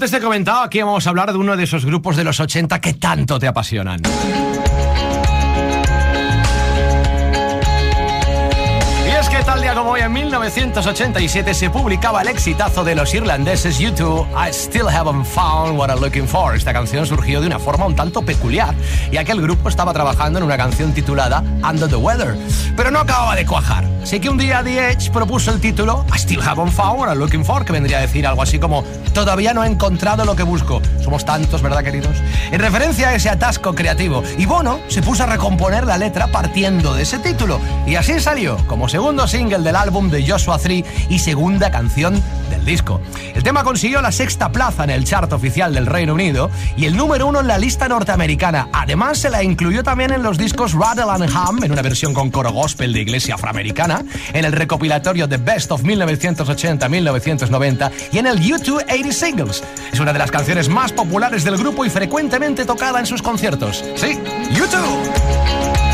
antes te comentado, aquí vamos a hablar de uno de esos grupos de los 80 que tanto te apasionan. 1987, se publicaba el exitazo de los irlandeses U2, I Still Haven't Found What I'm Looking For. Esta canción surgió de una forma un tanto peculiar, ya que el grupo estaba trabajando en una canción titulada Under the Weather, pero no acababa de cuajar. Así que un día The Edge propuso el título I Still Haven't Found What I'm Looking For, que vendría a decir algo así como Todavía no he encontrado lo que busco. Somos tantos, ¿verdad, queridos? En referencia a ese atasco creativo. Y Bono se puso a recomponer la letra partiendo de ese título. Y así salió, como segundo single del álbum de Joshua 3 y segunda canción del disco. El tema consiguió la sexta plaza en el chart oficial del Reino Unido y el número uno en la lista norteamericana. Además, se la incluyó también en los discos Rattle and Ham, en una versión con coro gospel de iglesia afroamericana, en el recopilatorio The Best of 1980-1990 y en el U2 80 Singles. Es una de las canciones más populares del grupo y frecuentemente tocada en sus conciertos. Sí, U2.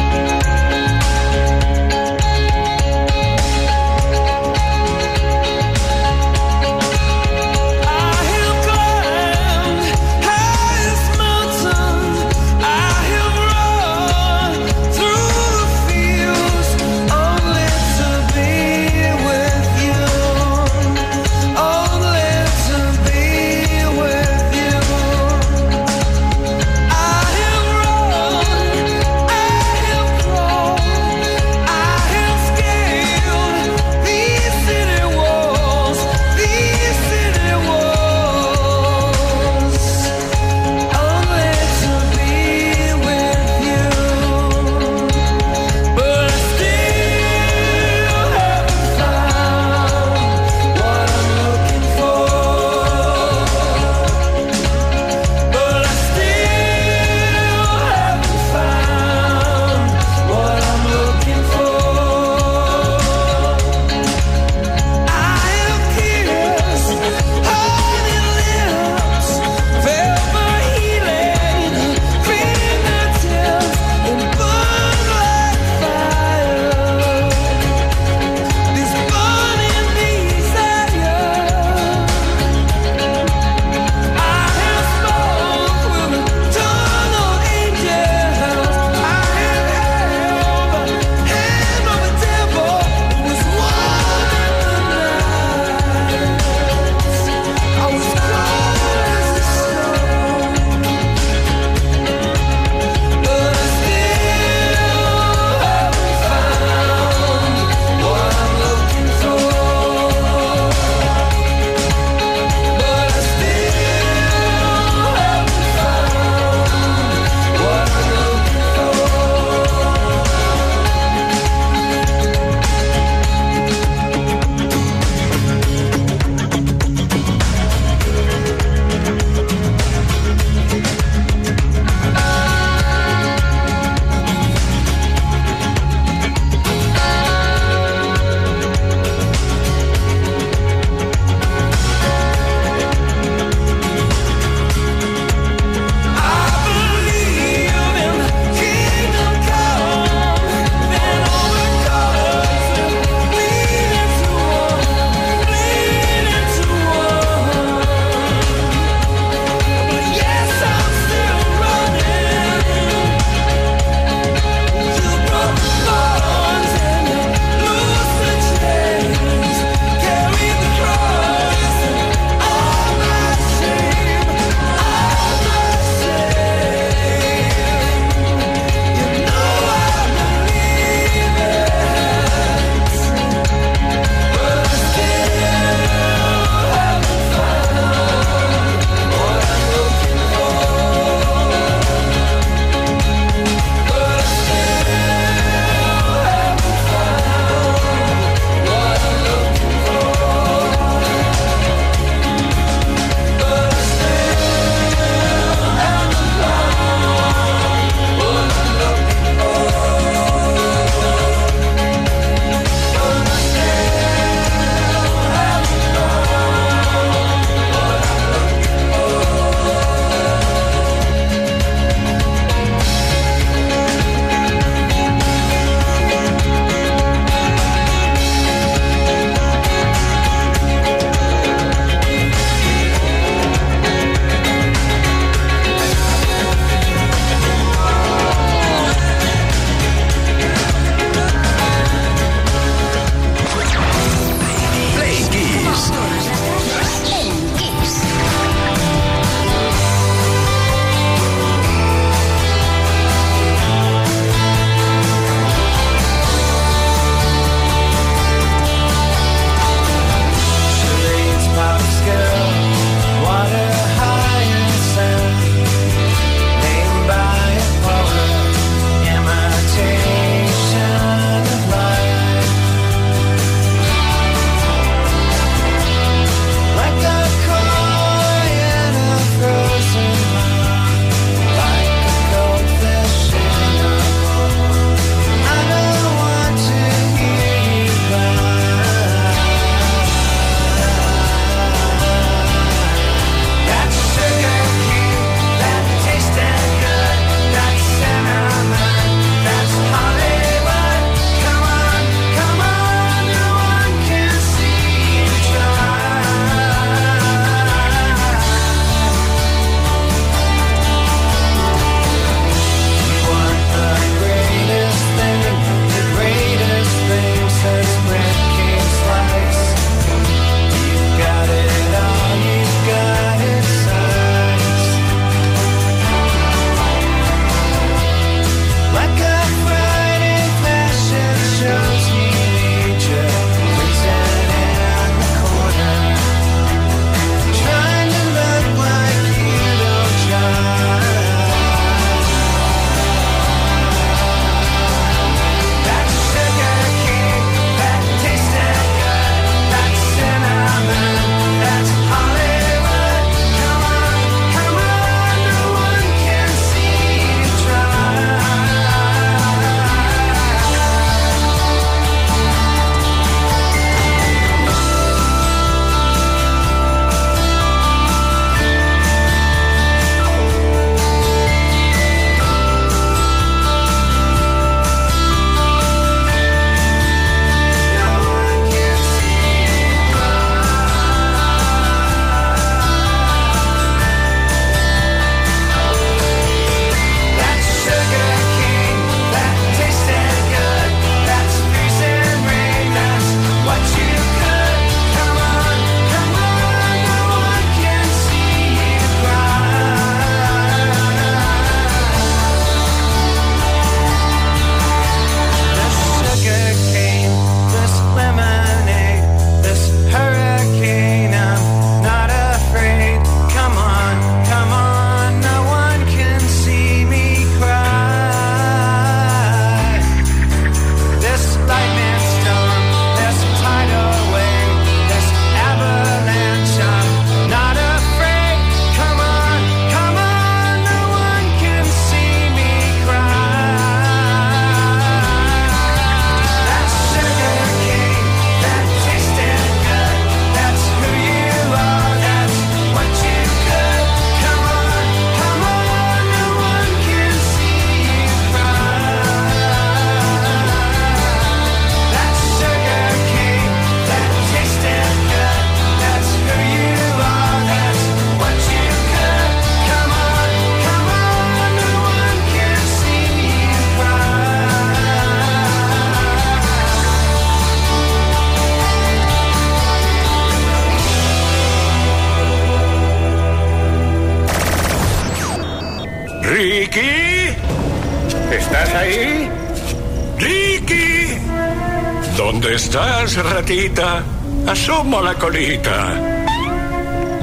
Ratita? Asomo la colita.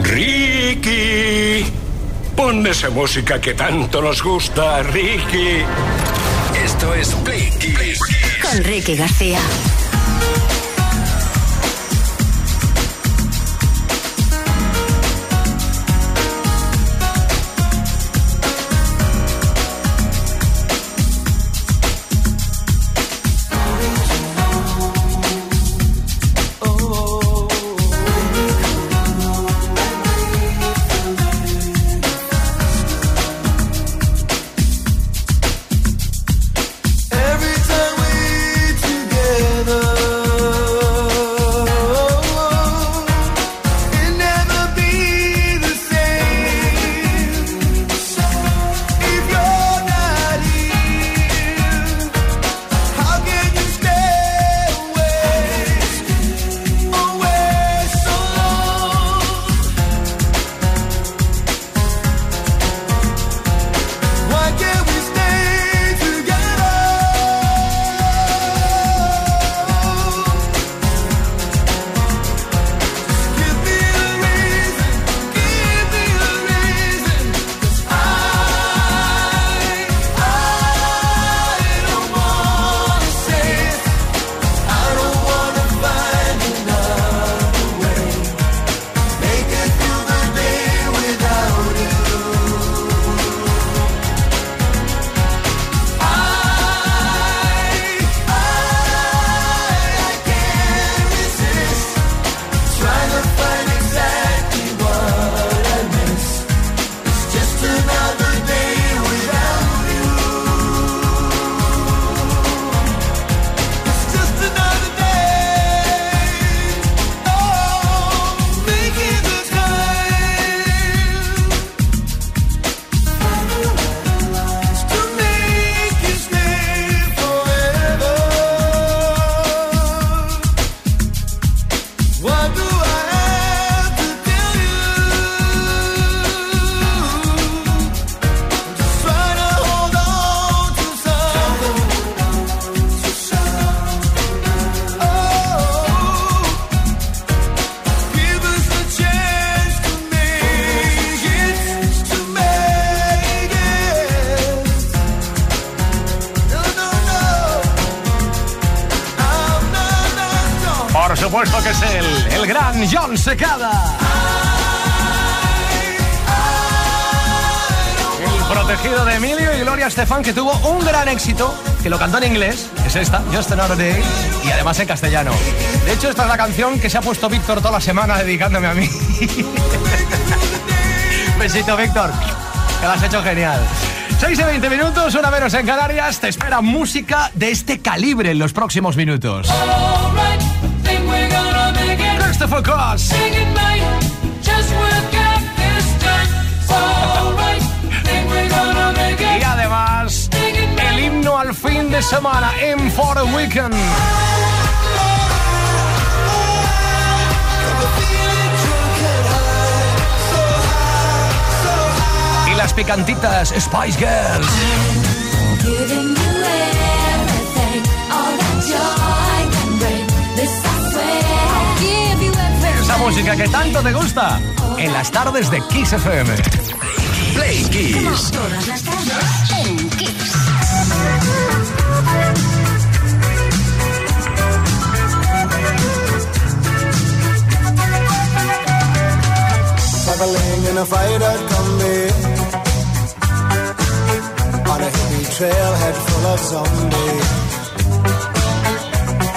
¡Ricky! Pon esa música que tanto nos gusta, Ricky. Esto es Play Con Ricky García. Secada. El protegido de Emilio y Gloria Estefan, que tuvo un gran éxito, que lo cantó en inglés, es esta, Just Another Day, y además en castellano. De hecho, esta es la canción que se ha puesto Víctor toda la semana dedicándome a mí. Besito, Víctor, que lo has hecho genial. 6 y 20 minutos, una menos en Canarias. Te espera música de este calibre en los próximos minutos. Christopher Cross. y además, el himno al fin de semana en For a Weekend. Y las picantitas Spice Girls. Música que tanto te gusta en las tardes de Kiss FM. Play Kiss. Todas las tardes en Kiss. Traveling in a fighter combi On a hippie trailhead full of zombies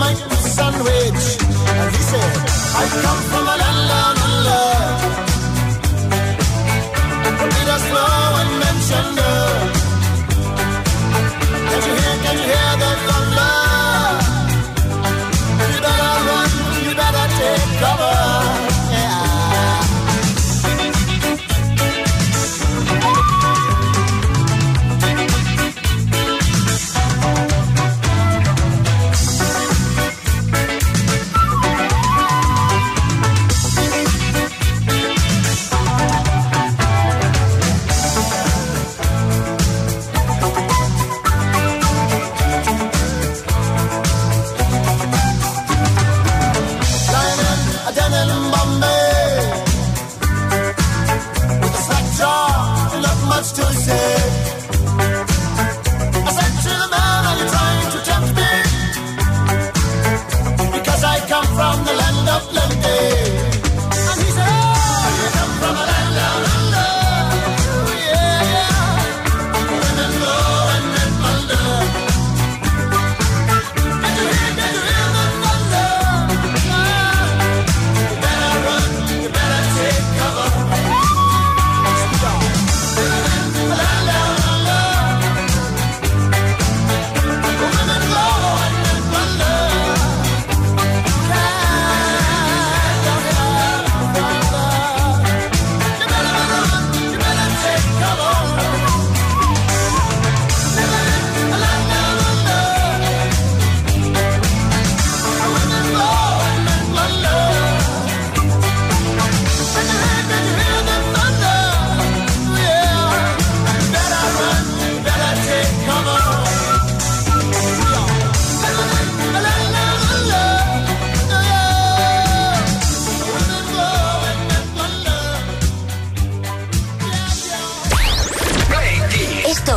she sandwich. And he said, I come from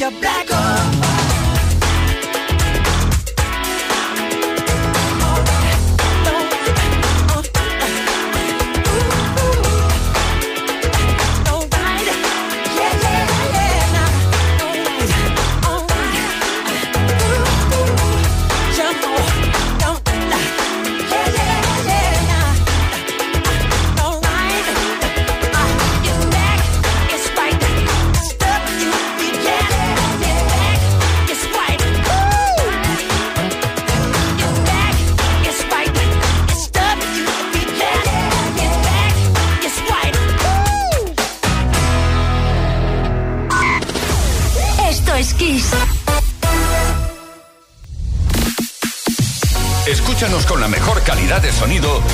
your black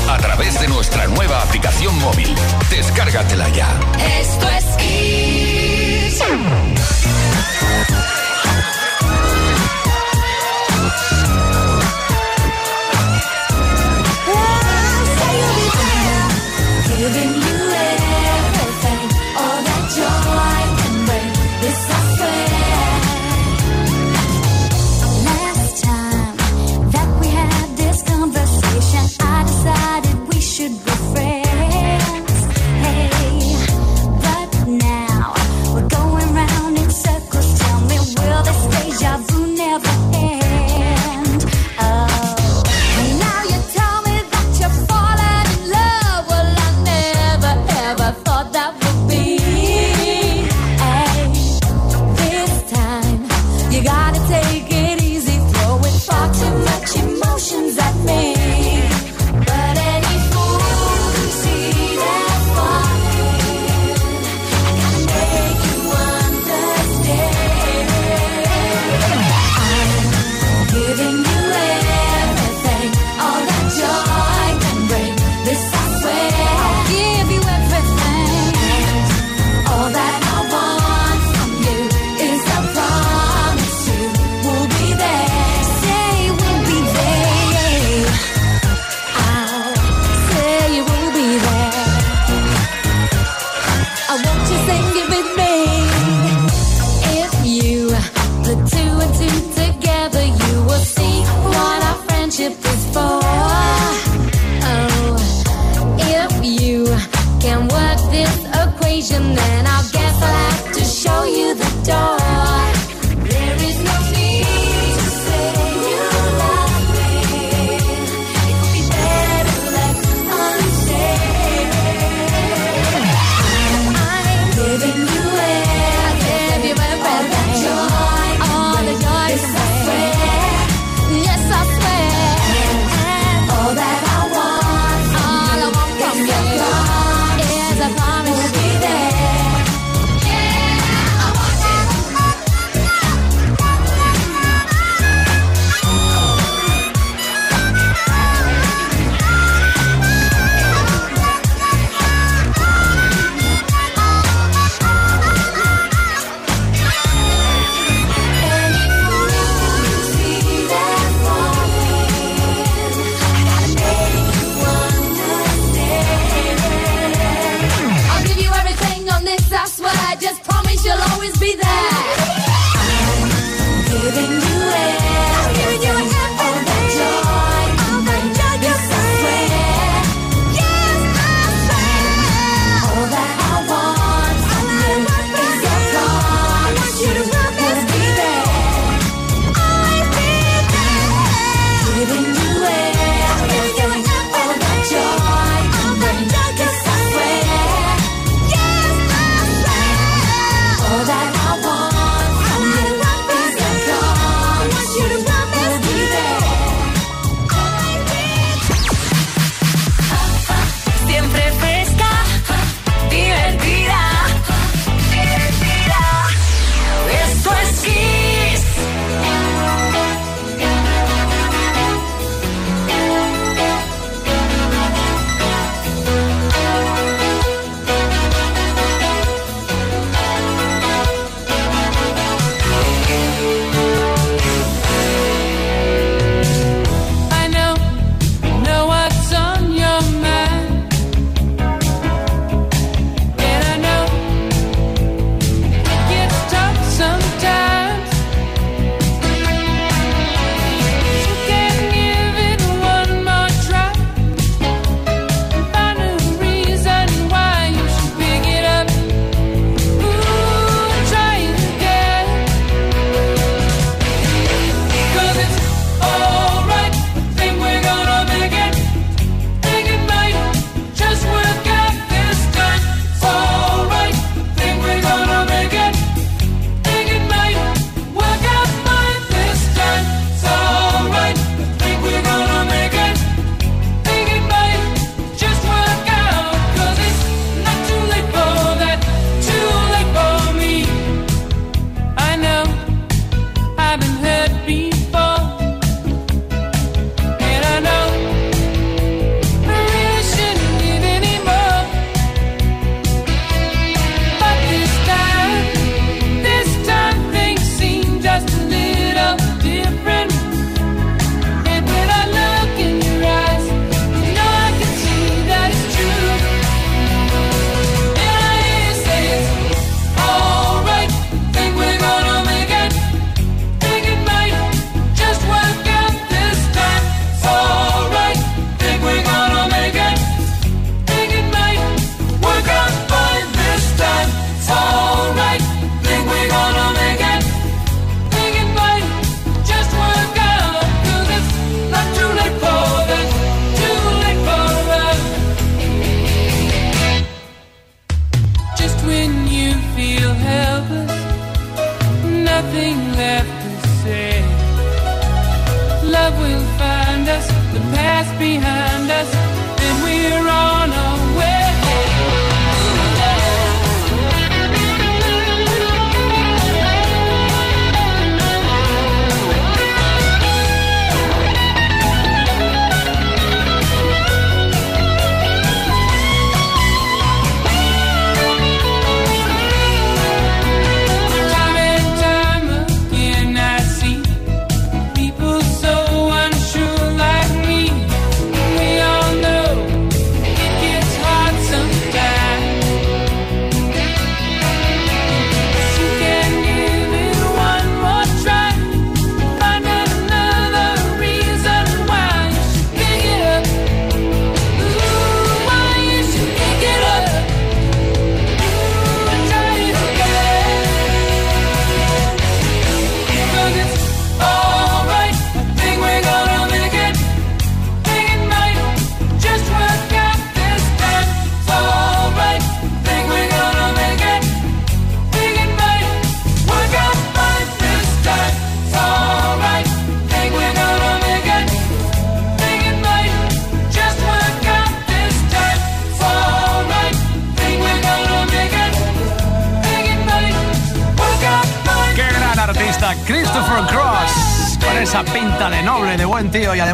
a través de nuestra nueva aplicación móvil. Descárgatela ya. Esto es Kiss.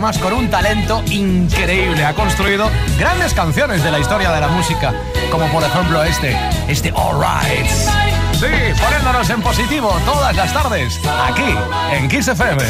Además con un talento increíble. Ha construido grandes canciones de la historia de la música, como por ejemplo este, este All Right. Sí, poniéndonos en positivo todas las tardes, aquí en Kiss FM.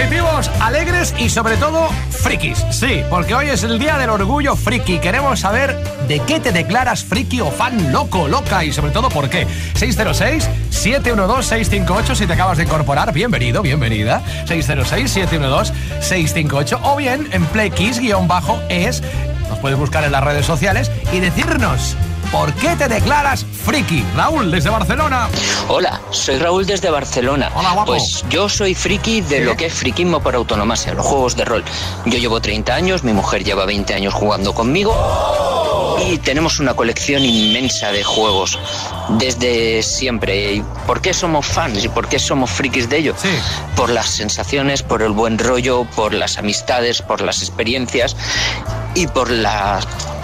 Positivos, alegres y sobre todo frikis. Sí, porque hoy es el día del orgullo friki. Queremos saber de qué te declaras friki o fan loco, loca y sobre todo por qué. 606-712-658 si te acabas de incorporar. Bienvenido, bienvenida. 606-712-658 o bien en playkiss-es. Nos puedes buscar en las redes sociales y decirnos ¿Por qué te declaras friki? Raúl, desde Barcelona. Hola, soy Raúl desde Barcelona. Hola, guapo. Pues yo soy friki de lo que es friquismo por autonomasia, los juegos de rol. Yo llevo 30 años, mi mujer lleva 20 años jugando conmigo y tenemos una colección inmensa de juegos desde siempre. ¿Y ¿Por qué somos fans y por qué somos frikis de ello? Sí. Por las sensaciones, por el buen rollo, por las amistades, por las experiencias y por la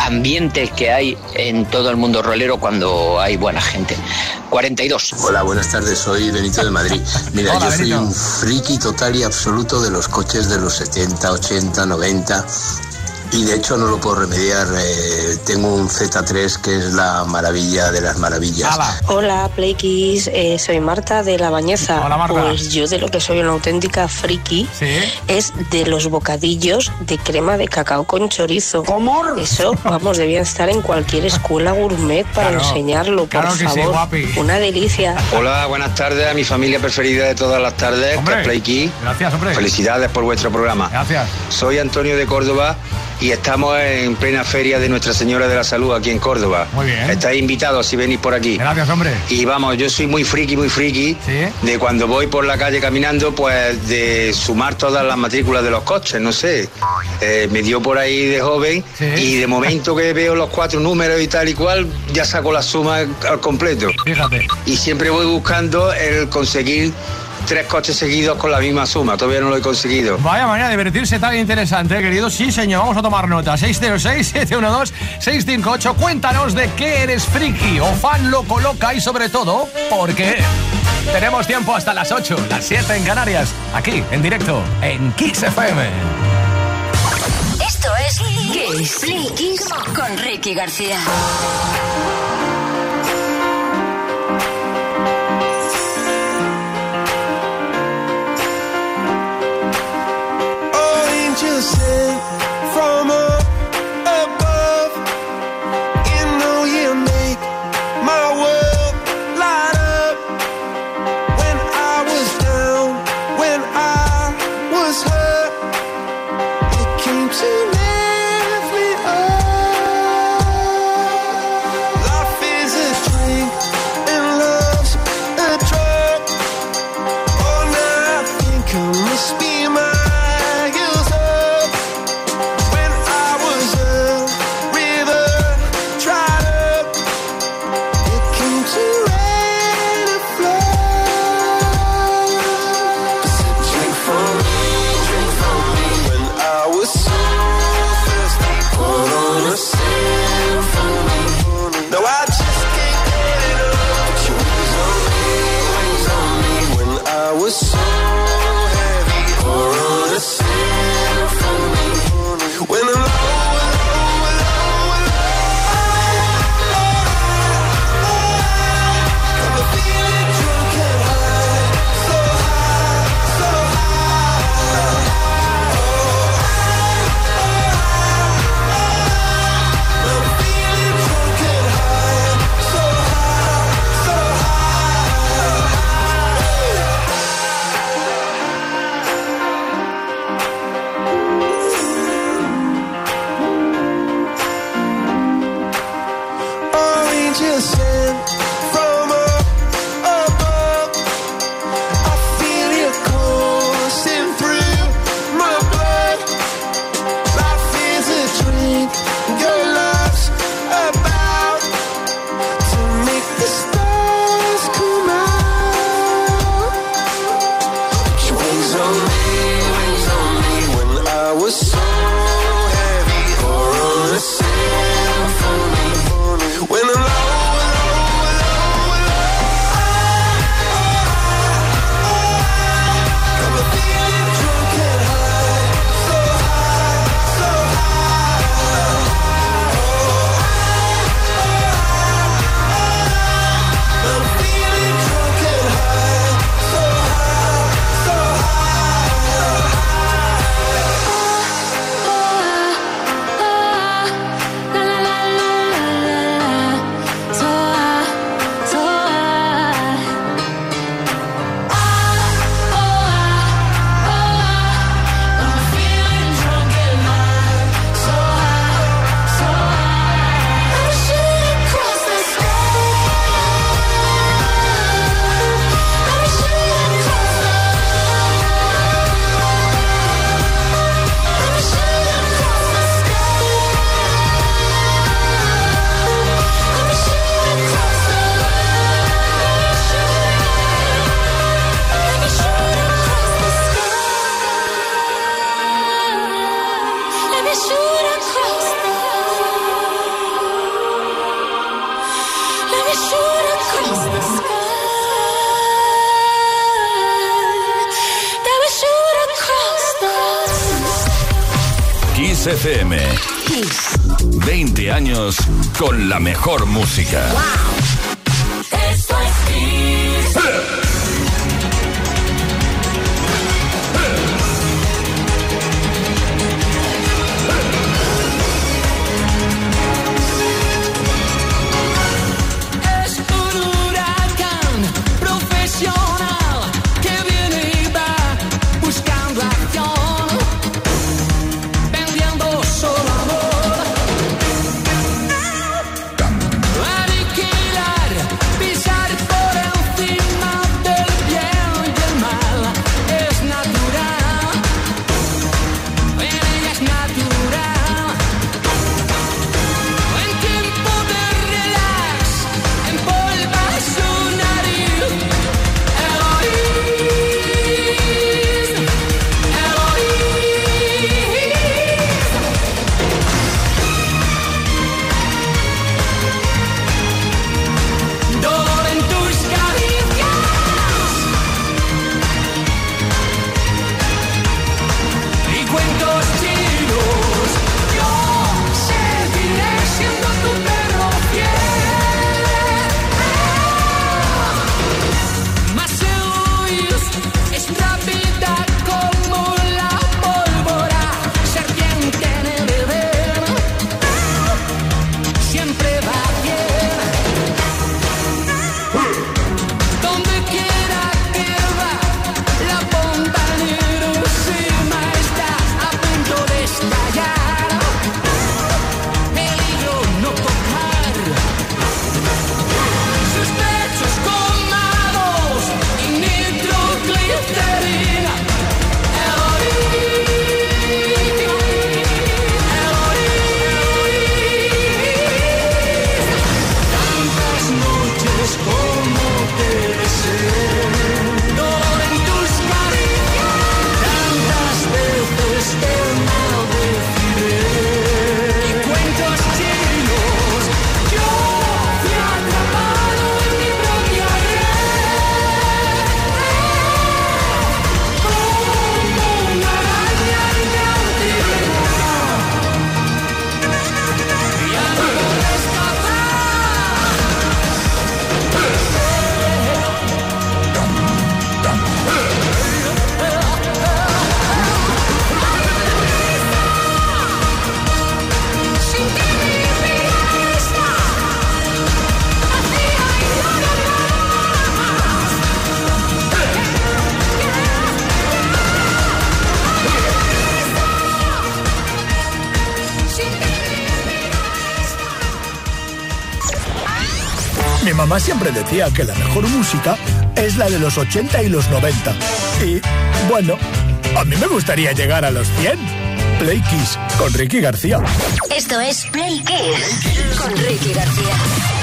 ambiente que hay en todo el mundo rolero cuando hay buena gente. 42. Hola, buenas tardes, soy Benito de Madrid. Mira, Hola, yo soy Benito. un friki total y absoluto de los coches de los 70, 80, 90 y de hecho no lo puedo remediar. eh, tengo un Z3 que es la maravilla de las maravillas. Hala. Hola, Playkis, eh, soy Marta de La Bañeza. Hola, Marta. Pues yo de lo que soy una auténtica friki Sí. es de los bocadillos de crema de cacao con chorizo. ¿Cómo? Eso, vamos, debía estar en cualquier escuela gourmet para Claro. enseñarlo, por Claro que sí, favor. guapi. Una delicia. Hola, buenas tardes a mi familia preferida de todas las tardes, Hombre. que es Playki. Gracias, hombre. Felicidades por vuestro programa. Gracias. Soy Antonio de Córdoba y estamos en plena feria de Nuestra Señora de la Salud aquí en Córdoba. Muy bien. Estáis invitados si venís por aquí. Gracias, hombre. Y vamos, yo soy muy friki, muy friki, Sí. de cuando voy por la calle caminando, pues de sumar todas las matrículas de los coches, no sé. Eh, me dio por ahí de joven Sí. y de momento que veo los cuatro números y tal y cual, ya saco la suma al completo Fíjate. y siempre voy buscando el conseguir tres coches seguidos con la misma suma. Todavía no lo he conseguido. Vaya manera de divertirse tan interesante, ¿eh, querido. Sí, señor, vamos a tomar nota. 606-712-658. Cuéntanos de qué eres friki o fan loco loca y sobre todo, ¿por qué? Tenemos tiempo hasta las 8, las 7 en Canarias, aquí, en directo, en Kiss FM. Esto es Kiss. Kiss con Ricky García. Kiss FM. Kiss. 20 años con la mejor música. Wow. Decía que la mejor música es la de los 80 y los 90. Y bueno, a mí me gustaría llegar a los 100. Play Kiss con Ricky García. Esto es Play Kiss con Ricky García.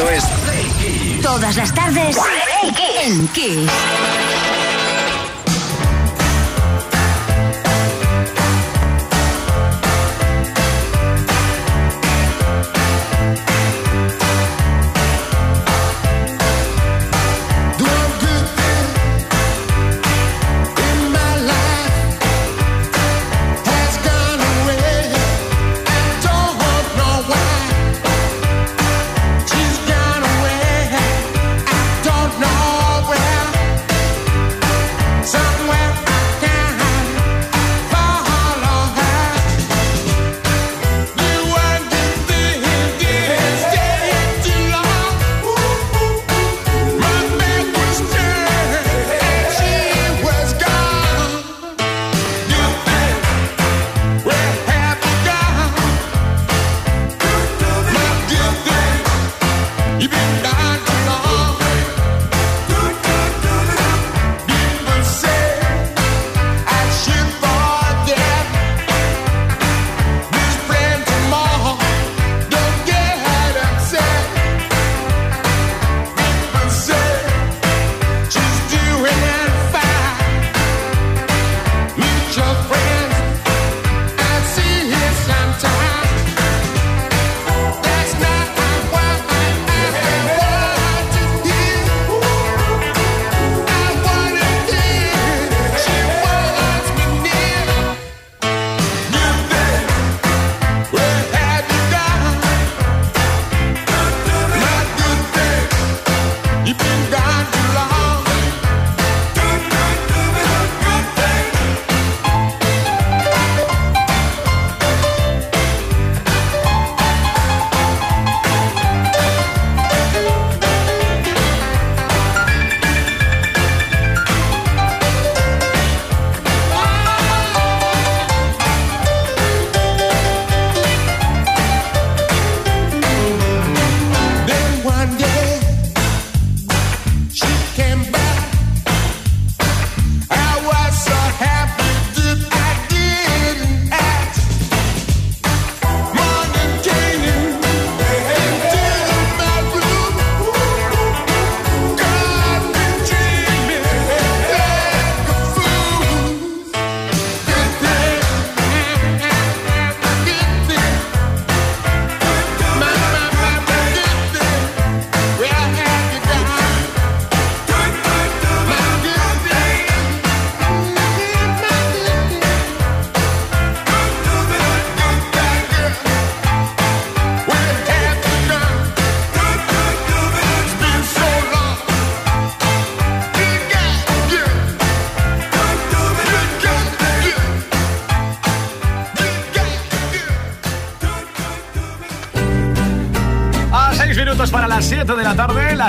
Esto es Todas las tardes en Kiss.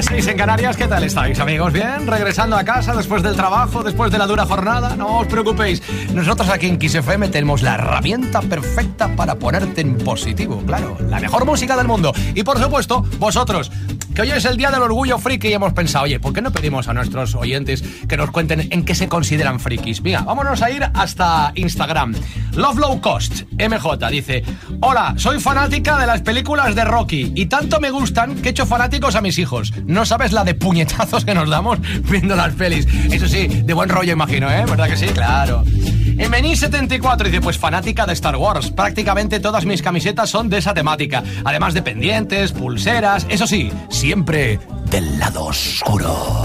Las 6 en Canarias. ¿Qué tal estáis, amigos? ¿Bien? ¿Regresando a casa después del trabajo, después de la dura jornada? No os preocupéis. Nosotros aquí en XFM tenemos la herramienta perfecta para ponerte en positivo. Claro, la mejor música del mundo. Y por supuesto, vosotros que hoy es el día del orgullo friki y hemos pensado, oye, ¿por qué no pedimos a nuestros oyentes que nos cuenten en qué se consideran frikis? Venga, vámonos a ir hasta Instagram. Love Low Cost, MJ, dice, hola, soy fanática de las películas de Rocky y tanto me gustan que he hecho fanáticos a mis hijos. No sabes la de puñetazos que nos damos viendo las pelis. Eso sí, de buen rollo imagino, ¿eh? ¿Verdad que sí? Claro. Meni74 dice, pues fanática de Star Wars. Prácticamente todas mis camisetas son de esa temática. Además de pendientes, pulseras, eso sí, siempre del lado oscuro.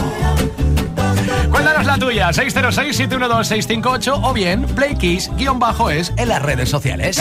Cuéntanos la tuya, 606-712-658 o bien PlayKiss-es en las redes sociales.